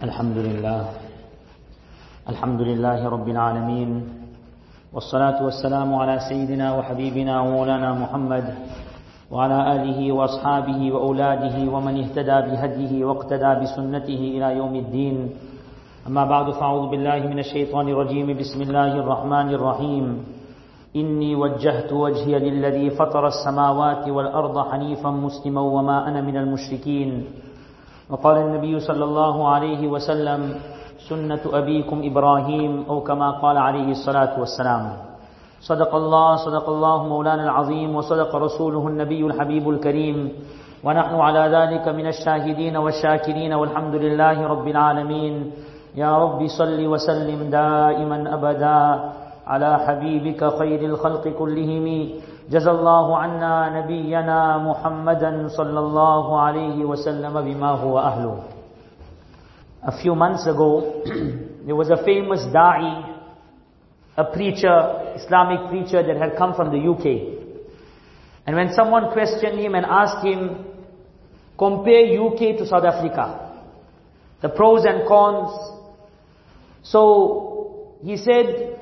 الحمد لله. الحمد لله رب العالمين. والصلاة والسلام على سيدنا وحبيبنا ومولانا محمد وعلى آله وأصحابه وأولاده ومن اهتدى بهديه واقتدى بسنته إلى يوم الدين. أما بعد فأعوذ بالله من الشيطان الرجيم. بسم الله الرحمن الرحيم. إني وجهت وجهي للذي فطر السماوات والأرض حنيفا مسلما وما أنا من المشركين. وقال النبي صلى الله عليه وسلم سنة أبيكم إبراهيم أو كما قال عليه الصلاة والسلام. صدق الله صدق الله مولانا العظيم وصدق رسوله النبي الحبيب الكريم. ونحن على ذلك من الشاهدين والشاكرين والحمد لله رب العالمين. يا رب صل وسلم دائما أبدا على حبيبك خير الخلق كلهم. جزى الله عنا نبينا محمدا صلى الله عليه وسلم بما هو أهله A few months ago, there was a famous da'i, a preacher, Islamic preacher that had come from the UK. And when someone questioned him and asked him, compare UK to South Africa, the pros and cons. So, he said,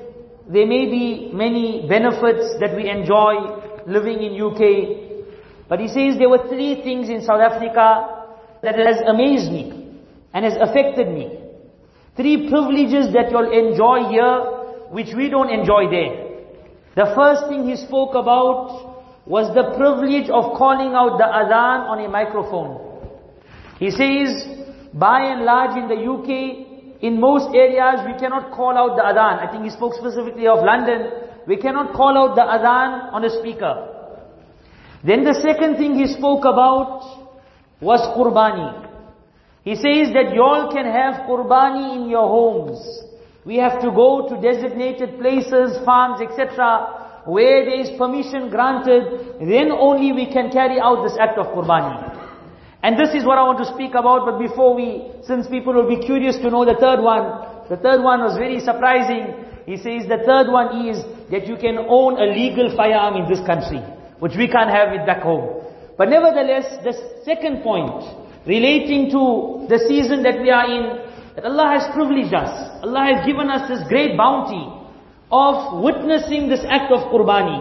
there may be many benefits that we enjoy living in UK. But he says there were three things in South Africa that has amazed me and has affected me. Three privileges that you'll enjoy here, which we don't enjoy there. The first thing he spoke about was the privilege of calling out the adhan on a microphone. He says, by and large in the UK, in most areas we cannot call out the adhan. I think he spoke specifically of London. We cannot call out the adhan on a speaker. Then the second thing he spoke about was qurbani. He says that y'all can have qurbani in your homes. We have to go to designated places, farms, etc. Where there is permission granted, then only we can carry out this act of qurbani. And this is what I want to speak about, but before we, since people will be curious to know the third one, the third one was very surprising. He says the third one is that you can own a legal firearm in this country, which we can't have it back home. But nevertheless, the second point, relating to the season that we are in, that Allah has privileged us. Allah has given us this great bounty of witnessing this act of qurbani.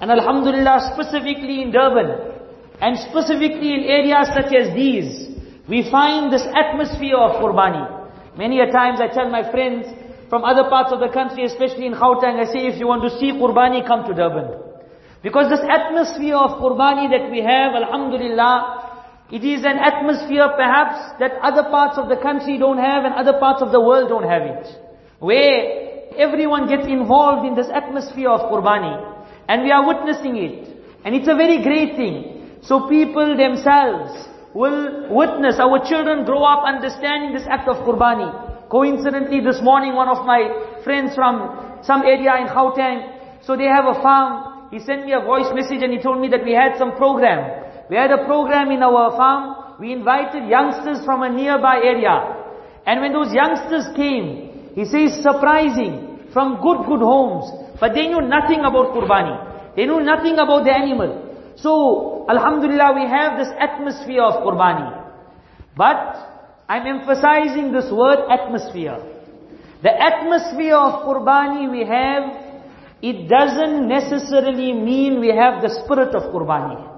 And Alhamdulillah, specifically in Durban, and specifically in areas such as these, we find this atmosphere of qurbani. Many a times I tell my friends from other parts of the country, especially in Gauteng, I say if you want to see qurbani, come to Durban. Because this atmosphere of qurbani that we have, Alhamdulillah, it is an atmosphere perhaps that other parts of the country don't have and other parts of the world don't have it. Where everyone gets involved in this atmosphere of qurbani. And we are witnessing it. And it's a very great thing. So people themselves will witness, our children grow up understanding this act of qurbani. Coincidentally, this morning one of my friends from some area in Gauteng, so they have a farm, he sent me a voice message and he told me that we had some program. We had a program in our farm, we invited youngsters from a nearby area. And when those youngsters came, he says surprising, from good, good homes, but they knew nothing about qurbani. They knew nothing about the animal. So, Alhamdulillah, we have this atmosphere of qurbani. But, I'm emphasizing this word atmosphere. The atmosphere of qurbani we have, it doesn't necessarily mean we have the spirit of qurbani.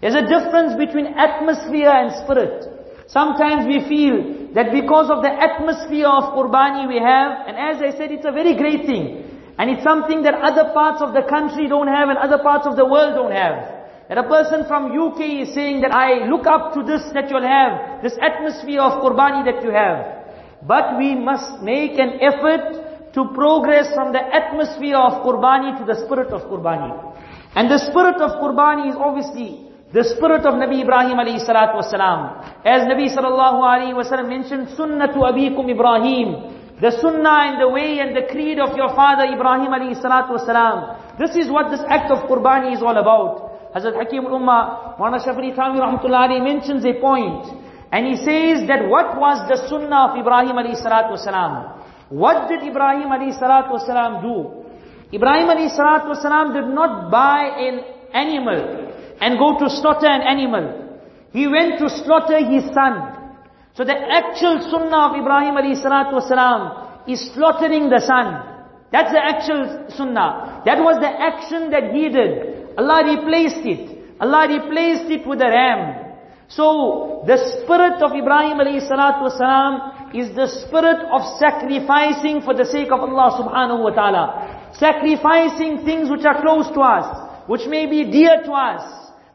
There's a difference between atmosphere and spirit. Sometimes we feel that because of the atmosphere of qurbani we have, and as I said, it's a very great thing. And it's something that other parts of the country don't have and other parts of the world don't have. That a person from UK is saying that I look up to this that you'll have, this atmosphere of qurbani that you have. But we must make an effort to progress from the atmosphere of qurbani to the spirit of qurbani. And the spirit of qurbani is obviously the spirit of Nabi Ibrahim alayhi salatu wasalam. As Nabi sallallahu alayhi wasallam mentioned, sunnatu abikum Ibrahim. The sunnah and the way and the creed of your father Ibrahim alayhi salatu wasalam. This is what this act of qurbani is all about. Hazrat Hakim al-Ummah, Mawlana Shafri Thanvi rahmatullahi mentions a point. And he says that what was the sunnah of Ibrahim alayhi salatu wasalam? What did Ibrahim alayhi salatu wasalam do? Ibrahim alayhi salatu wasalam did not buy an animal and go to slaughter an animal. He went to slaughter his son. So the actual sunnah of Ibrahim alayhi salatu wasalam is slaughtering the son. That's the actual sunnah. That was the action that he did. Allah replaced it. Allah replaced it with a ram. So, the spirit of Ibrahim alayhi salatu wasalam is the spirit of sacrificing for the sake of Allah subhanahu wa ta'ala. Sacrificing things which are close to us, which may be dear to us,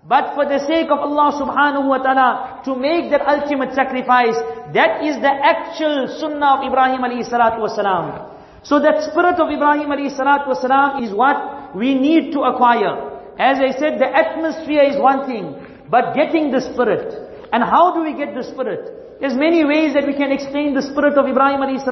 but for the sake of Allah subhanahu wa ta'ala, to make that ultimate sacrifice, that is the actual sunnah of Ibrahim alayhi salatu wasalam. So that spirit of Ibrahim alayhi salatu wasalam is what we need to acquire. As I said, the atmosphere is one thing. But getting the spirit. And how do we get the spirit? There's many ways that we can explain the spirit of Ibrahim alayhi.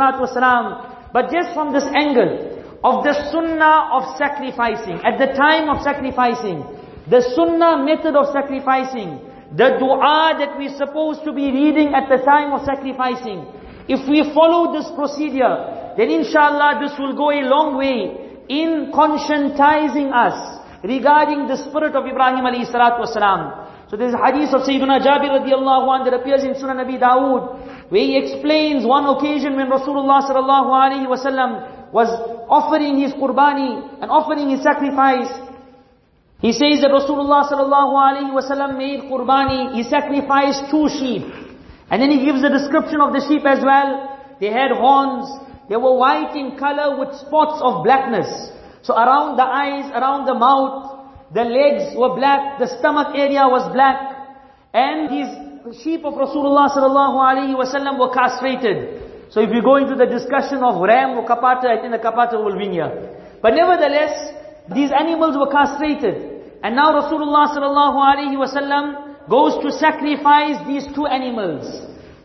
But just from this angle of the sunnah of sacrificing, at the time of sacrificing, the sunnah method of sacrificing, the dua that we're supposed to be reading at the time of sacrificing, if we follow this procedure, then inshallah this will go a long way in conscientizing us regarding the spirit of Ibrahim alayhi salatu wasalam. So there's a hadith of Sayyidina Jabir radiallahu anh that appears in Sunan Abi Dawood, where he explains one occasion when Rasulullah sallallahu alaihi wasallam was offering his qurbani and offering his sacrifice. He says that Rasulullah sallallahu alaihi wasallam made qurbani, he sacrificed two sheep. And then he gives the description of the sheep as well. They had horns, they were white in color with spots of blackness. So around the eyes, around the mouth, the legs were black, the stomach area was black, and these sheep of Rasulullah sallallahu alaihi wasallam were castrated. So if you go into the discussion of ram or kapata, I think the kapata will win here. But nevertheless, these animals were castrated. And now Rasulullah sallallahu alaihi wasallam goes to sacrifice these two animals.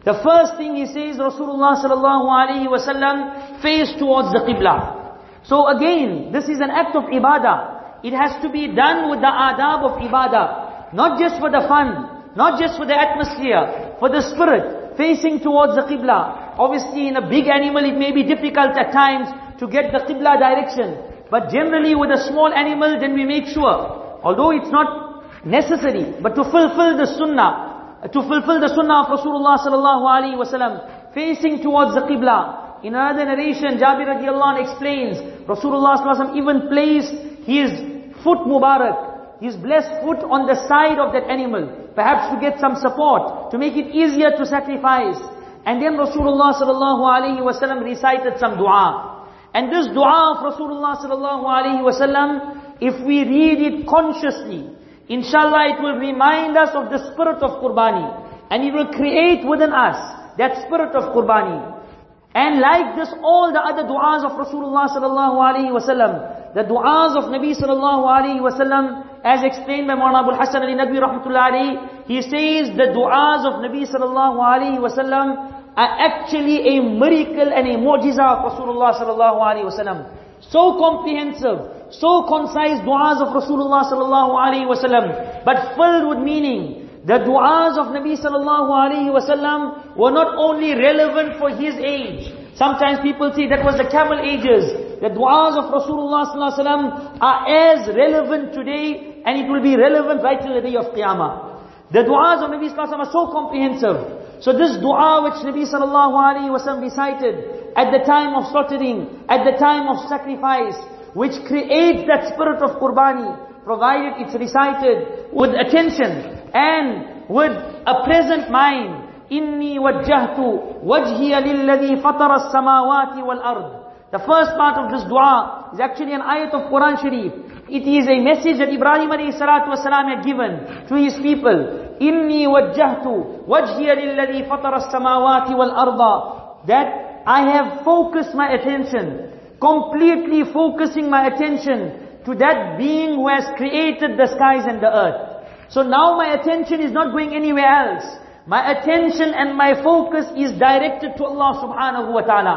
The first thing he says, Rasulullah sallallahu alaihi wasallam face towards the Qibla. So again, this is an act of ibadah. It has to be done with the adab of ibadah. Not just for the fun, not just for the atmosphere, for the spirit, facing towards the qibla. Obviously in a big animal it may be difficult at times to get the qibla direction. But generally with a small animal then we make sure, although it's not necessary, but to fulfill the sunnah, to fulfill the sunnah of Rasulullah sallallahu alaihi wasallam, facing towards the qibla. In another narration, Jabir radiallahu anh explains, Rasulullah even placed his foot Mubarak, his blessed foot on the side of that animal, perhaps to get some support, to make it easier to sacrifice. And then Rasulullah sallallahu alaihi wasallam recited some dua. And this dua of Rasulullah sallallahu alaihi wasallam, if we read it consciously, inshallah it will remind us of the spirit of Qurbani. And it will create within us that spirit of Qurbani. And like this, all the other du'as of Rasulullah sallallahu alaihi wasallam, the du'as of Nabi sallallahu alayhi wasallam, as explained by Mawlana Abul Hasan Ali Nadwi rahmatullahi he says the du'as of Nabi sallallahu alayhi wasallam are actually a miracle and a mu'jiza of Rasulullah sallallahu alayhi wasallam. So comprehensive, so concise du'as of Rasulullah sallallahu alayhi wasallam, but filled with meaning. The du'as of Nabi sallallahu were not only relevant for his age. Sometimes people say that was the camel ages. The du'as of Rasulullah sallallahu are as relevant today and it will be relevant right till the day of Qiyamah. The du'as of Nabi sallallahu are so comprehensive. So this du'a which Nabi sallallahu recited at the time of slaughtering, at the time of sacrifice, which creates that spirit of qurbani, provided it's recited with attention and with a present mind. إني وجهت وجهي للذي فطر السماوات والأرض the first part of this dua is actually an ayat of Quran Sharif. It is a message that Ibrahim alayhi salatu wasalam had given to his people. Inni wajjahtu wajhiya lilladhi fatara as-samawati wal arda. That I have focused my attention, completely focusing my attention to that being who has created the skies and the earth. So now my attention is not going anywhere else. My attention and my focus is directed to Allah subhanahu wa ta'ala.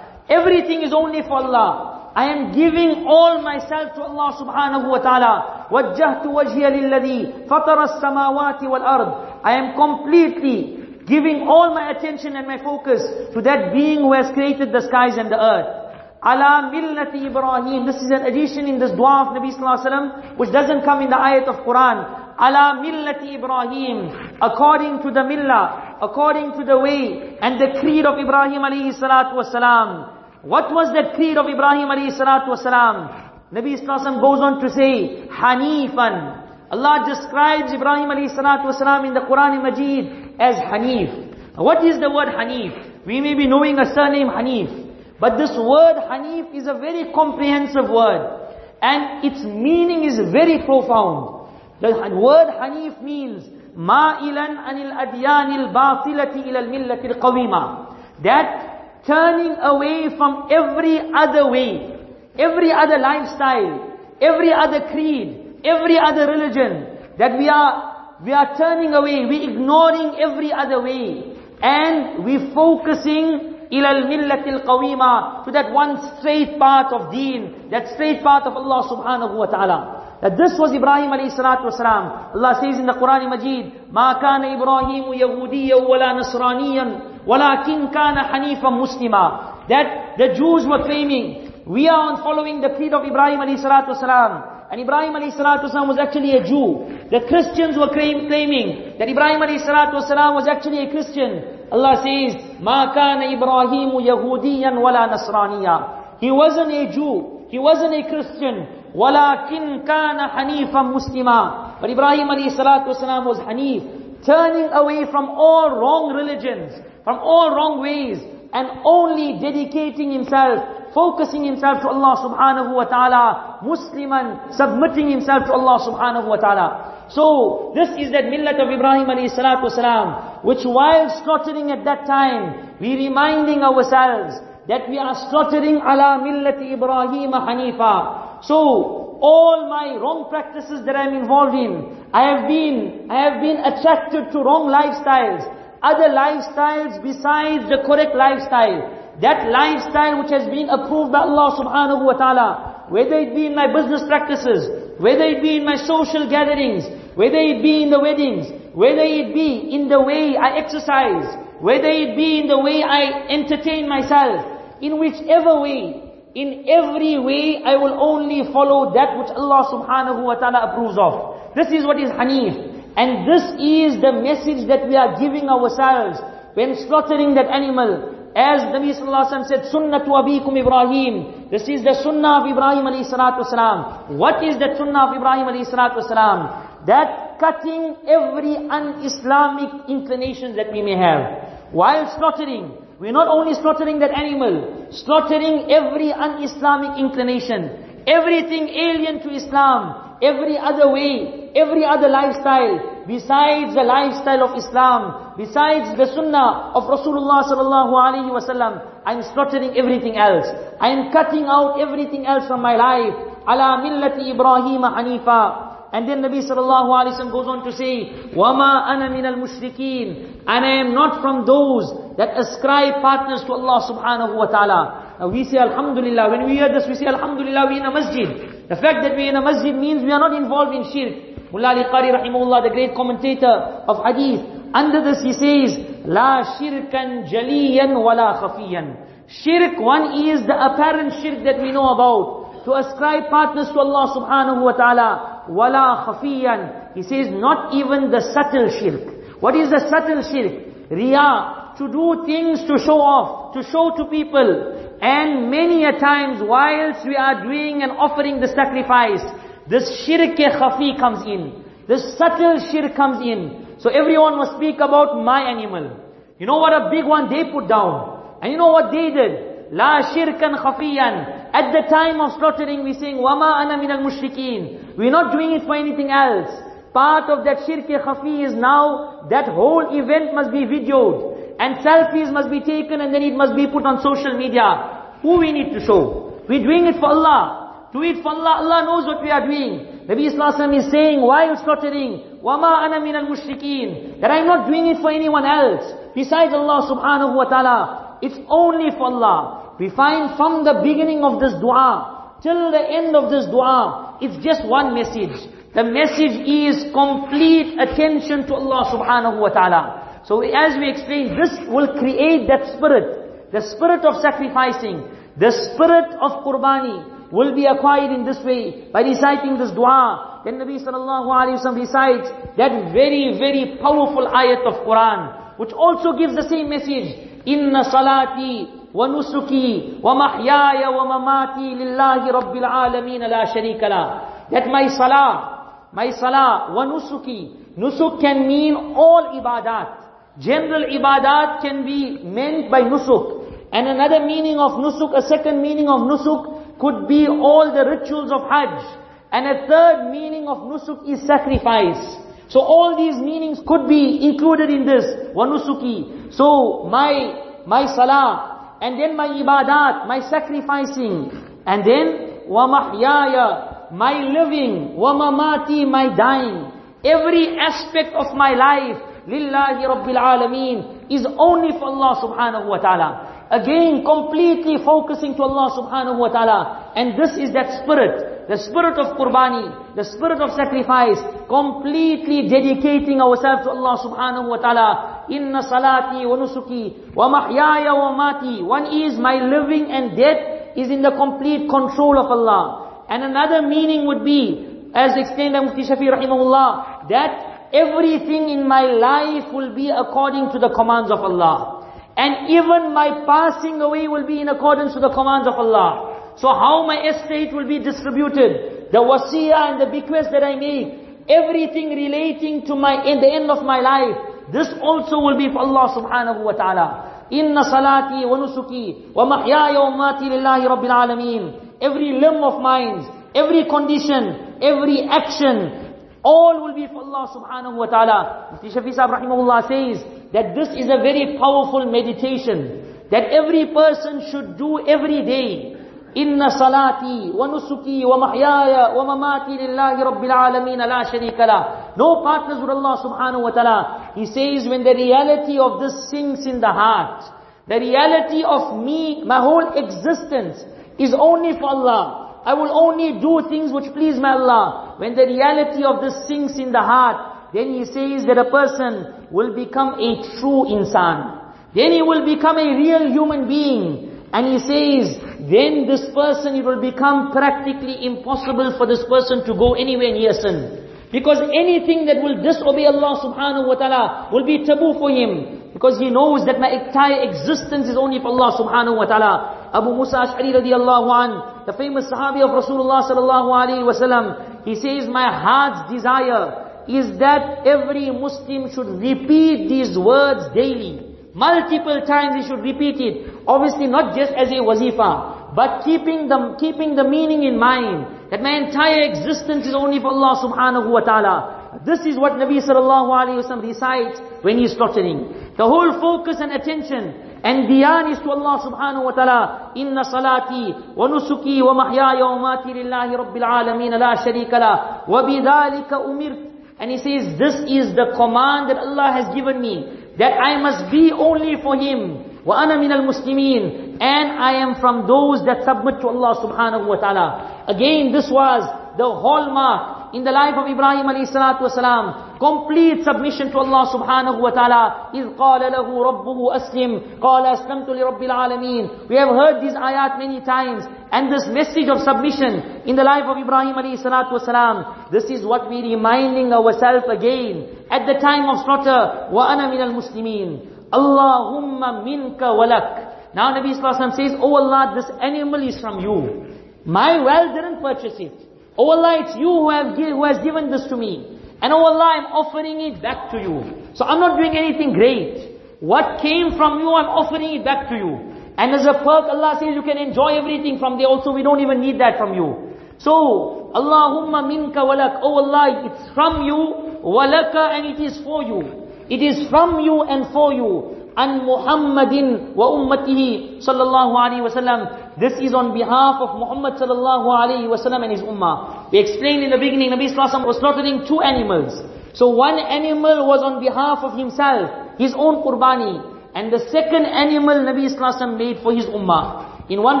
Everything is only for Allah. I am giving all myself to Allah subhanahu wa ta'ala. وَجَّهْتُ وَجْهِيَ لِلَّذِي فَطَرَ السَّمَاوَاتِ وَالْأَرْضِ I am completely giving all my attention and my focus to that being who has created the skies and the earth. Ala millati Ibrahim. This is an addition in this dua of Nabi Sallallahu Alaihi Wasallam, which doesn't come in the ayat of Quran. ala millati Ibrahim, according to the millah, according to the way and the creed of Ibrahim alayhi salatu wasalam. What was that creed of Ibrahim alayhi salatu wasalam? Nabi Islam goes on to say, Hanifan. Allah describes Ibrahim alayhi salatu wasalam in the Quran Majid as Hanif. What is the word Hanif? We may be knowing a surname Hanif. But this word Hanif is a very comprehensive word. And its meaning is very profound. The word Hanif means ma'ilan anil adyanil batilati ilal millati qawima. That turning away from every other way, every other lifestyle, every other creed, every other religion, that we are, we are turning away, we ignoring every other way, and we focusing ilal millatil qawima, to that one straight path of deen, that straight path of Allah subhanahu wa ta'ala. That this was Ibrahim alayhi salatu wasalam. Allah says in the Quran Majid, ما كان إبراهيم يهوديا ولا نصرانيا ولكن كان حنيفا مسلما. That the Jews were claiming, we are on following the creed of Ibrahim alayhi salatu wasalam. And Ibrahim alayhi salatu wasalam was actually a Jew. The Christians were claim, claiming that Ibrahim alayhi salatu wasalam was actually a Christian. Allah says, ما كان إبراهيم يهوديا ولا نصرانيا. He wasn't a Jew. He wasn't a Christian. وَلَكِنْ كَانَ حَنِيفًا مُسْلِمًا But Ibrahim alayhi salatu wasalam was Hanif, turning away from all wrong religions, from all wrong ways, and only dedicating himself, focusing himself to Allah subhanahu wa ta'ala, Musliman, submitting himself to Allah subhanahu wa ta'ala. So, this is that millet of Ibrahim alayhi salatu which while slaughtering at that time, we reminding ourselves that we are slaughtering ala millet Ibrahim hanifa. So, all my wrong practices that I'm involved in, I have been, I have been attracted to wrong lifestyles, other lifestyles besides the correct lifestyle. That lifestyle which has been approved by Allah subhanahu wa ta'ala, whether it be in my business practices, whether it be in my social gatherings, whether it be in the weddings, whether it be in the way I exercise, whether it be in the way I entertain myself, in whichever way, in every way, I will only follow that which Allah subhanahu wa ta'ala approves of. This is what is Hanif. And this is the message that we are giving ourselves when slaughtering that animal. As Nabi sallallahu alaihi wasallam said, Sunnatu abikum Ibrahim. This is the sunnah of Ibrahim alayhi salatu wasalam. What is the sunnah of Ibrahim alayhi salatu wasalam? That cutting every un-Islamic inclinations that we may have. While slaughtering, we're not only slaughtering that animal, slaughtering every un-Islamic inclination, everything alien to Islam, every other way, every other lifestyle, besides the lifestyle of Islam, besides the sunnah of Rasulullah sallallahu alaihi wasallam, I'm slaughtering everything else. I'm cutting out everything else from my life. Ala millati Ibrahim hanifa. And then Nabi sallallahu alaihi wasallam goes on to say, "Wama ana min al and I am not from those that ascribe partners to Allah subhanahu wa taala. Now we say Alhamdulillah. When we hear this, we say Alhamdulillah. We in a masjid. The fact that we are in a masjid means we are not involved in shirk. Mullah Ali Qari rahimahullah, the great commentator of hadith, under this he says, La shirkan jaliyan wala khafiyan. Shirk, one is the apparent shirk that we know about. To ascribe partners to Allah subhanahu wa ta'ala wala khafiyan. He says not even the subtle shirk. What is the subtle shirk? Riya, to do things to show off, to show to people. And many a times whilst we are doing and offering the sacrifice, this shirk khafi comes in. This subtle shirk comes in. So everyone must speak about my animal. You know what a big one they put down. And you know what they did? La shirkan khafiyan. At the time of slaughtering we sing, Wama ana minal mushrikeen. We're not doing it for anything else. Part of that shirk khafi is now, that whole event must be videoed And selfies must be taken and then it must be put on social media. Who we need to show? We're doing it for Allah. Do it for Allah. Allah knows what we are doing. Nabi Islam is saying, while slaughtering, وَمَا أَنَا مِنَ الْمُشْرِكِينَ That I'm not doing it for anyone else. Besides Allah subhanahu wa ta'ala. It's only for Allah. We find from the beginning of this dua till the end of this dua, it's just one message. The message is complete attention to Allah subhanahu wa ta'ala. So as we explained, this will create that spirit, the spirit of sacrificing, the spirit of qurbani will be acquired in this way by reciting this dua then Nabi sallallahu alayhi wa recites that very, very powerful ayat of Quran, which also gives the same message. Inna salati wa nusuki wa mahyaya wa mamati lillahi rabbil alameen la sharika la. That my salah, my salah wa nusuki. Nusuk can mean all ibadat. General ibadat can be meant by nusuk. And another meaning of nusuk, a second meaning of nusuk could be all the rituals of hajj. And a third meaning of nusuk is sacrifice. So all these meanings could be included in this, wanusuki. So my, my salah, and then my ibadat, my sacrificing, and then wamahyaya, my living, wamamati, my dying. Every aspect of my life, lillahi rabbil alameen, is only for Allah subhanahu wa ta'ala. Again, completely focusing to Allah subhanahu wa ta'ala. And this is that spirit, the spirit of qurbani, the spirit of sacrifice, completely dedicating ourselves to Allah subhanahu wa ta'ala. Inna salati wa nusuki wa mahyaya wa mati. One is my living and death is in the complete control of Allah. And another meaning would be, as explained by Mufti Shafi rahimahullah, that everything in my life will be according to the commands of Allah. And even my passing away will be in accordance to the commands of Allah. So how my estate will be distributed, the wasiyah and the bequest that I make, everything relating to my in the end of my life, this also will be for Allah subhanahu wa ta'ala. Inna salati wa nusuki wa mahyaya wa mati lillahi rabbil alameen. Every limb of mine, every condition, every action, all will be for Allah subhanahu wa ta'ala. Mufti Shafi Sahib rahimahullah says that this is a very powerful meditation that every person should do every day. Inna salati wa wa mamati lillahi rabbil alameen la sharika la. No partners with Allah subhanahu wa ta'ala. He says when the reality of this sinks in the heart, the reality of me, my whole existence is only for Allah. I will only do things which please my Allah. When the reality of this sinks in the heart, then he says that a person will become a true insan. Then he will become a real human being. And he says, then this person, it will become practically impossible for this person to go anywhere near sin. Because anything that will disobey Allah subhanahu wa ta'ala will be taboo for him. Because he knows that my entire existence is only for Allah subhanahu wa ta'ala. Abu Musa Ash'ari radiallahu an, the famous Sahabi of Rasulullah sallallahu alaihi wasallam, he says, my heart's desire is that every Muslim should repeat these words daily. Multiple times he should repeat it. Obviously not just as a wazifa, but keeping the, keeping the meaning in mind. That my entire existence is only for Allah subhanahu wa ta'ala. This is what Nabi sallallahu alayhi wa recites when he is slaughtering. The whole focus and attention and dhyan is to Allah subhanahu wa ta'ala. Inna salati wa nusuki wa mahyaya wa mati lillahi rabbil alameen la sharika la. Wa bidhalika umirt. And he says, this is the command that Allah has given me. That I must be only for Him. Wa ana min al muslimin. And I am from those that submit to Allah subhanahu wa ta'ala. Again, this was the hallmark in the life of Ibrahim alayhi salatu wasalam, complete submission to Allah subhanahu wa ta'ala. إِذْ قَالَ لَهُ رَبُّهُ أَسْلِمْ قَالَ أَسْلَمْتُ لِرَبِّ الْعَالَمِينَ We have heard these ayat many times. And this message of submission in the life of Ibrahim alayhi salatu wasalam, this is what we're reminding ourselves again. At the time of slaughter, وَأَنَا مِنَ الْمُسْلِمِينَ اللَّهُمَّ مِنْكَ وَلَكَ Now Nabi Sallallahu Alaihi Wasallam says, Oh Allah, this animal is from you. My well didn't purchase it. Oh Allah, it's you who, have, who has given this to me. And oh Allah, I'm offering it back to you. So I'm not doing anything great. What came from you, I'm offering it back to you. And as a perk, Allah says you can enjoy everything from there also. We don't even need that from you. So, Allahumma minka walak. Oh Allah, it's from you, walaka, and it is for you. It is from you and for you. An Muhammadin wa ummatihi sallallahu alayhi wasallam. This is on behalf of Muhammad sallallahu alayhi wasallam and his ummah. We explained in the beginning, Nabi sallallahu was slaughtering two animals. So one animal was on behalf of himself, his own qurbani. And the second animal Nabi sallallahu made for his ummah. In one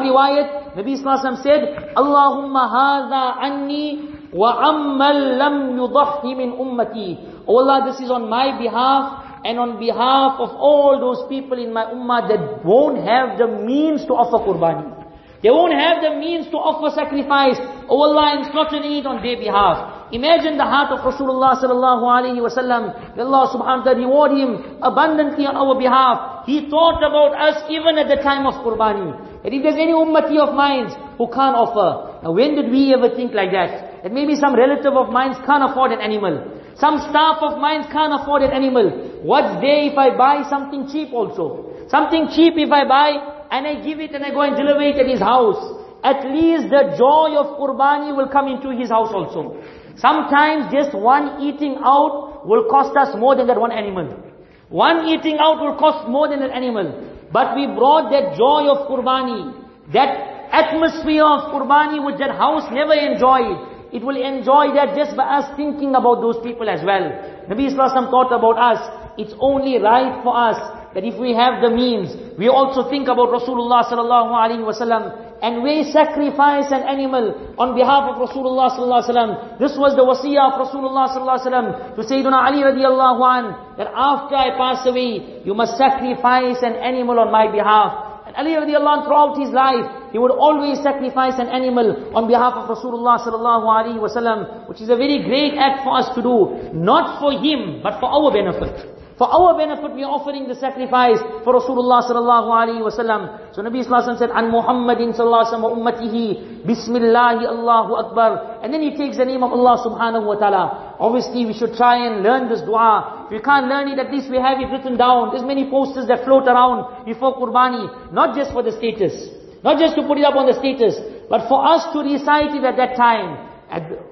riwayat, Nabi sallallahu said, Allahumma hadha anni wa ammal lam yudahhi min ummati. Oh Allah, this is on my behalf and on behalf of all those people in my ummah that won't have the means to offer qurbani. They won't have the means to offer sacrifice. Oh Allah, I'm slaughtering it on their behalf. Imagine the heart of Rasulullah sallallahu alaihi wasallam. Allah subhanahu wa ta'ala reward him abundantly on our behalf. He thought about us even at the time of Qurbani. And if there's any ummati of mine who can't offer, now when did we ever think like that? That maybe some relative of mine can't afford an animal. Some staff of mine can't afford an animal. What's there if I buy something cheap also? Something cheap if I buy and I give it and I go and deliver it at his house. At least the joy of Qurbani will come into his house also. Sometimes just one eating out will cost us more than that one animal. One eating out will cost more than an animal. But we brought that joy of Qurbani, that atmosphere of Qurbani which that house never enjoyed. It will enjoy that just by us thinking about those people as well. Nabi Islam thought about us. It's only right for us that if we have the means, we also think about Rasulullah sallallahu alaihi wasallam and we sacrifice an animal on behalf of Rasulullah sallallahu alaihi wasallam. This was the wasiyah of Rasulullah sallallahu alaihi wasallam to Sayyidina Ali radiallahu an that after I pass away, you must sacrifice an animal on my behalf. And Ali radiallahu anh, throughout his life, he would always sacrifice an animal on behalf of Rasulullah sallallahu alaihi wasallam, which is a very great act for us to do, not for him, but for our benefit. For our benefit, we are offering the sacrifice for Rasulullah sallallahu alaihi wasallam. So Nabi sallallahu Alaihi Wasallam said, "An Muhammadin sallallahu alaihi wasallam ummatihi, Bismillah, Allahu Akbar." And then he takes the name of Allah subhanahu wa taala. Obviously, we should try and learn this dua. If you can't learn it, at least we have it written down. There's many posters that float around before Qurbani, not just for the status, not just to put it up on the status, but for us to recite it at that time.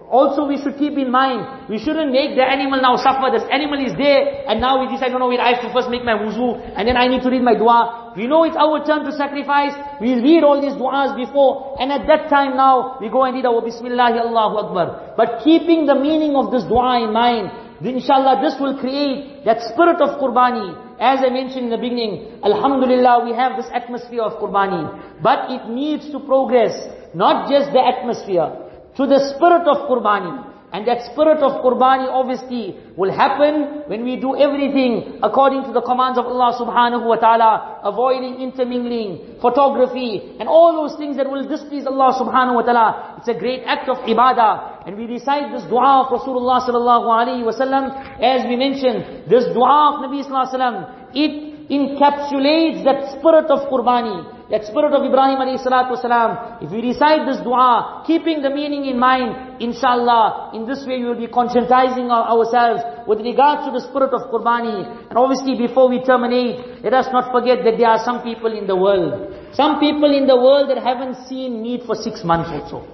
Also we should keep in mind, we shouldn't make the animal now suffer. This animal is there, and now we decide, no, no, wait, I have to first make my wuzu, and then I need to read my dua. We know it's our turn to sacrifice. We read all these duas before, and at that time now, we go and read our Bismillah, Allahu Akbar. But keeping the meaning of this dua in mind, then inshallah this will create that spirit of Qurbani. As I mentioned in the beginning, Alhamdulillah, we have this atmosphere of Qurbani. But it needs to progress, not just the atmosphere to the spirit of Qurbani. And that spirit of Qurbani obviously will happen when we do everything according to the commands of Allah subhanahu wa ta'ala, avoiding intermingling, photography, and all those things that will displease Allah subhanahu wa ta'ala. It's a great act of ibadah. And we recite this dua of Rasulullah sallallahu alayhi wa sallam. As we mentioned, this dua of Nabi sallallahu alayhi wa sallam, it encapsulates that spirit of Qurbani that spirit of Ibrahim alayhi salatu wasalam, if we recite this dua, keeping the meaning in mind, inshallah, in this way we will be conscientizing our, ourselves with regards to the spirit of Qurbani. And obviously before we terminate, let us not forget that there are some people in the world, some people in the world that haven't seen meat for six months or so.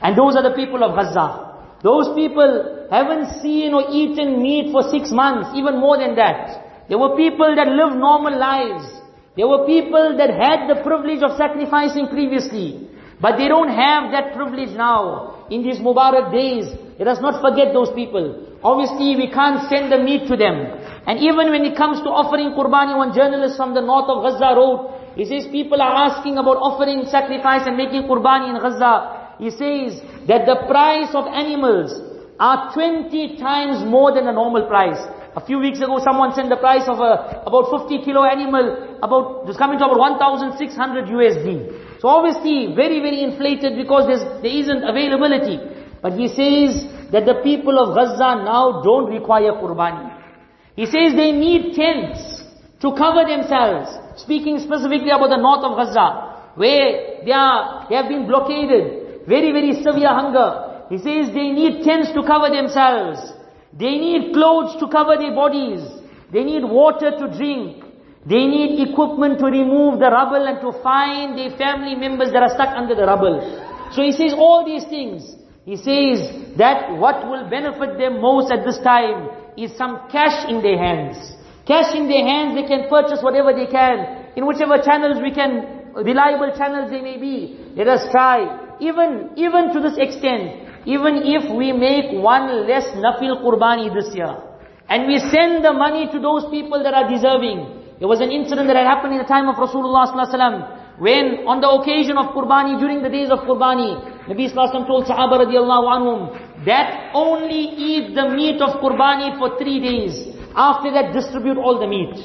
And those are the people of Gaza. Those people haven't seen or eaten meat for six months, even more than that. There were people that lived normal lives. There were people that had the privilege of sacrificing previously, but they don't have that privilege now. In these Mubarak days, let us not forget those people. Obviously, we can't send the meat to them. And even when it comes to offering Qurbani, one journalist from the north of Gaza wrote, he says people are asking about offering sacrifice and making Qurbani in Gaza. He says that the price of animals are 20 times more than the normal price. A few weeks ago, someone sent the price of a about 50 kilo animal, about just coming to about 1,600 USD. So obviously, very very inflated because there isn't availability. But he says that the people of Gaza now don't require qurbani. He says they need tents to cover themselves. Speaking specifically about the north of Gaza, where they are they have been blockaded, very very severe hunger. He says they need tents to cover themselves. They need clothes to cover their bodies. They need water to drink. They need equipment to remove the rubble and to find their family members that are stuck under the rubble. So he says all these things. He says that what will benefit them most at this time is some cash in their hands. Cash in their hands, they can purchase whatever they can. In whichever channels we can, reliable channels they may be. Let us try. Even, even to this extent, even if we make one less nafil qurbani this year, and we send the money to those people that are deserving. There was an incident that had happened in the time of Rasulullah when on the occasion of qurbani, during the days of qurbani, Nabi sallallahu told Sahaba radiallahu anhum, that only eat the meat of qurbani for three days. After that, distribute all the meat.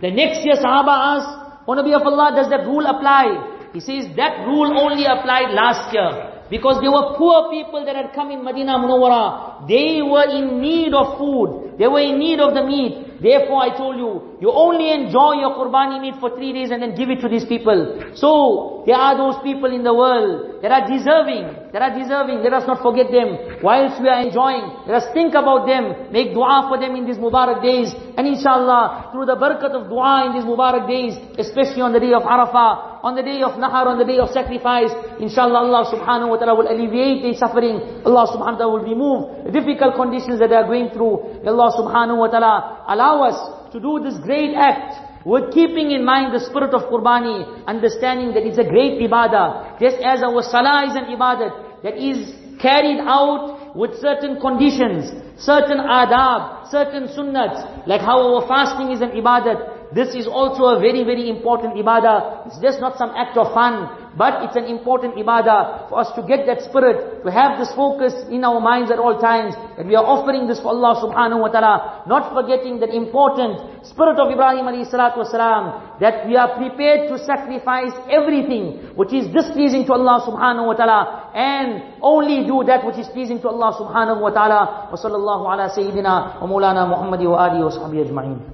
The next year, Sahaba asked, O Nabi of Allah, does that rule apply? He says, that rule only applied last year. Because there were poor people that had come in Medina Munawwara. They were in need of food. They were in need of the meat. Therefore I told you, you only enjoy your qurbani meat for three days and then give it to these people. So, there are those people in the world that are deserving, that are deserving. Let us not forget them. Whilst we are enjoying, let us think about them. Make dua for them in these Mubarak days. And inshallah, through the barakat of dua in these Mubarak days, especially on the day of Arafah, on the day of Nahar, on the day of sacrifice, inshallah Allah subhanahu wa ta'ala will alleviate their suffering. Allah subhanahu wa ta'ala will remove difficult conditions that they are going through. Allah subhanahu wa ta'ala allow us to do this great act with keeping in mind the spirit of Qurbani, understanding that it's a great ibadah. Just as our salah is an ibadah that is carried out with certain conditions, certain adab, certain sunnats, like how our fasting is an ibadah. This is also a very, very important ibadah. It's just not some act of fun. But it's an important ibadah for us to get that spirit, to have this focus in our minds at all times, that we are offering this for Allah subhanahu wa ta'ala, not forgetting that important spirit of Ibrahim alayhi salatu wasalam, that we are prepared to sacrifice everything which is displeasing to Allah subhanahu wa ta'ala, and only do that which is pleasing to Allah subhanahu wa ta'ala. Wa sallallahu ala sayyidina wa maulana Muhammadi wa alihi wa sahbihi ajma'in.